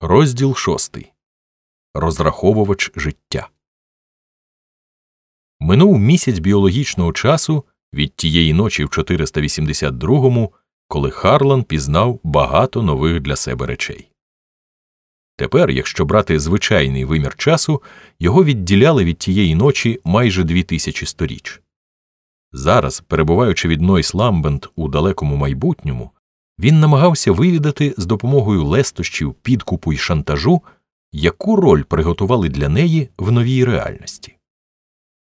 Розділ шостий. Розраховувач життя. Минув місяць біологічного часу від тієї ночі в 482-му, коли Харлан пізнав багато нових для себе речей. Тепер, якщо брати звичайний вимір часу, його відділяли від тієї ночі майже дві тисячі сторіч. Зараз, перебуваючи від Нойс Ламбент у далекому майбутньому, він намагався вивідати з допомогою лестощів, підкупу й шантажу, яку роль приготували для неї в новій реальності.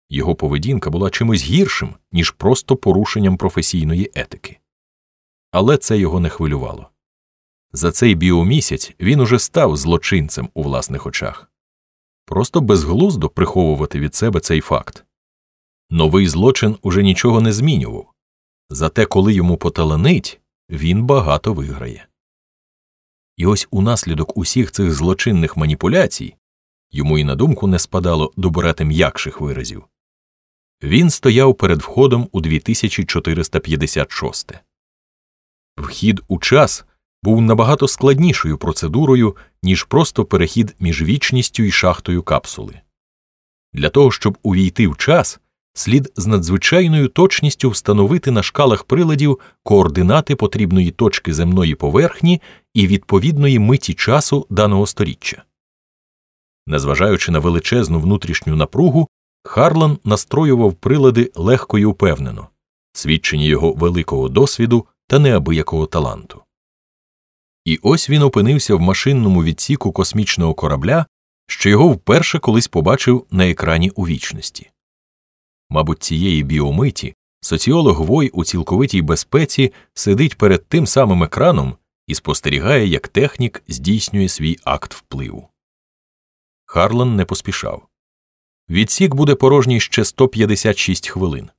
Його поведінка була чимось гіршим, ніж просто порушенням професійної етики. Але це його не хвилювало. За цей біомісяць він уже став злочинцем у власних очах. Просто безглуздо приховувати від себе цей факт. Новий злочин уже нічого не змінював. Зате, коли йому поталанить, він багато виграє. І ось унаслідок усіх цих злочинних маніпуляцій йому і на думку не спадало добирати м'якших виразів. Він стояв перед входом у 2456. Вхід у час був набагато складнішою процедурою, ніж просто перехід між вічністю і шахтою капсули. Для того, щоб увійти в час, слід з надзвичайною точністю встановити на шкалах приладів координати потрібної точки земної поверхні і відповідної миті часу даного сторіччя. Незважаючи на величезну внутрішню напругу, Харлан настроював прилади легко й упевнено, свідчення його великого досвіду та неабиякого таланту. І ось він опинився в машинному відсіку космічного корабля, що його вперше колись побачив на екрані у вічності. Мабуть, цієї біомиті соціолог Вой у цілковитій безпеці сидить перед тим самим екраном і спостерігає, як технік здійснює свій акт впливу. Харлан не поспішав. Відсік буде порожній ще 156 хвилин.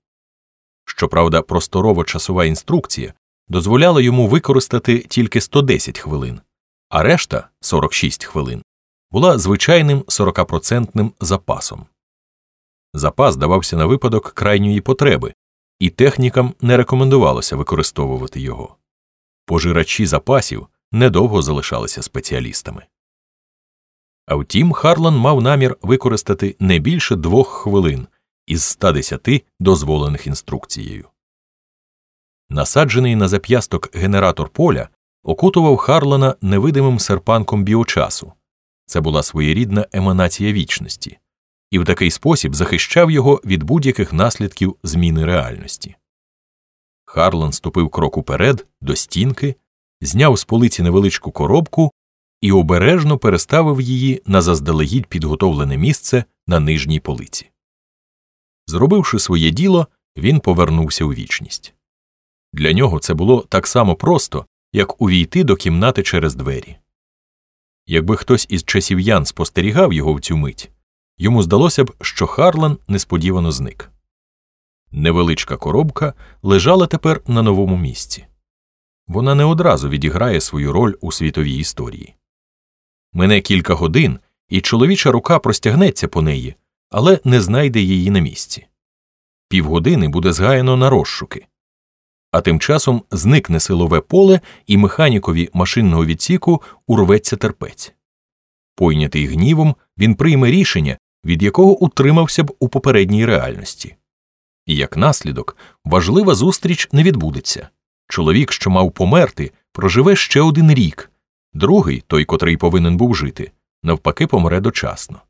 Щоправда, просторово часова інструкція дозволяла йому використати тільки 110 хвилин, а решта 46 хвилин була звичайним 40% запасом. Запас давався на випадок крайньої потреби, і технікам не рекомендувалося використовувати його. Пожирачі запасів недовго залишалися спеціалістами. А втім, Харлан мав намір використати не більше двох хвилин із 110 дозволених інструкцією. Насаджений на зап'ясток генератор поля окутував Харлана невидимим серпанком біочасу це була своєрідна еманація вічності, і в такий спосіб захищав його від будь-яких наслідків зміни реальності. Харлан ступив крок уперед до стінки, зняв з полиці невеличку коробку і обережно переставив її на заздалегідь підготовлене місце на нижній полиці. Зробивши своє діло, він повернувся у вічність. Для нього це було так само просто, як увійти до кімнати через двері. Якби хтось із часів'ян спостерігав його в цю мить, йому здалося б, що Харлан несподівано зник. Невеличка коробка лежала тепер на новому місці. Вона не одразу відіграє свою роль у світовій історії. Мине кілька годин, і чоловіча рука простягнеться по неї, але не знайде її на місці. Півгодини буде згаяно на розшуки. А тим часом зникне силове поле, і механікові машинного відсіку урветься терпець. Пойнятий гнівом, він прийме рішення, від якого утримався б у попередній реальності. І як наслідок, важлива зустріч не відбудеться. Чоловік, що мав померти, проживе ще один рік, другий, той, котрий повинен був жити, навпаки, помре дочасно.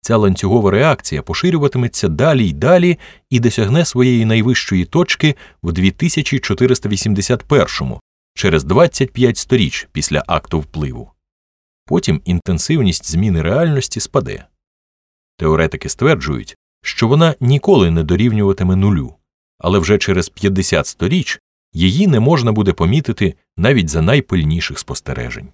Ця ланцюгова реакція поширюватиметься далі й далі і досягне своєї найвищої точки в 2481-му, через 25 сторіч після акту впливу. Потім інтенсивність зміни реальності спаде. Теоретики стверджують, що вона ніколи не дорівнюватиме нулю, але вже через 50 сторіч її не можна буде помітити навіть за найпильніших спостережень.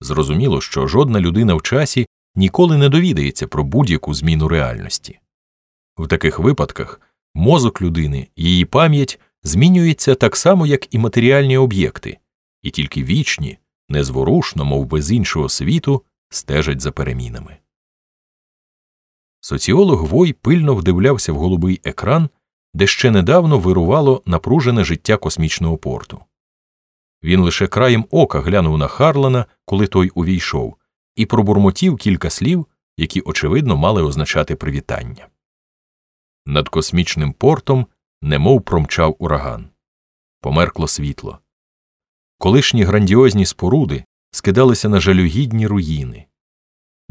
Зрозуміло, що жодна людина в часі ніколи не довідається про будь-яку зміну реальності. В таких випадках мозок людини, її пам'ять змінюється так само, як і матеріальні об'єкти, і тільки вічні, незворушно, мов без іншого світу, стежать за перемінами. Соціолог Вой пильно вдивлявся в голубий екран, де ще недавно вирувало напружене життя космічного порту. Він лише краєм ока глянув на Харлана, коли той увійшов, і пробурмотів кілька слів, які, очевидно, мали означати привітання. Над космічним портом немов промчав ураган. Померкло світло. Колишні грандіозні споруди скидалися на жалюгідні руїни.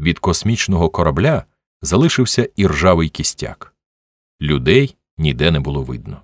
Від космічного корабля залишився і ржавий кістяк. Людей ніде не було видно.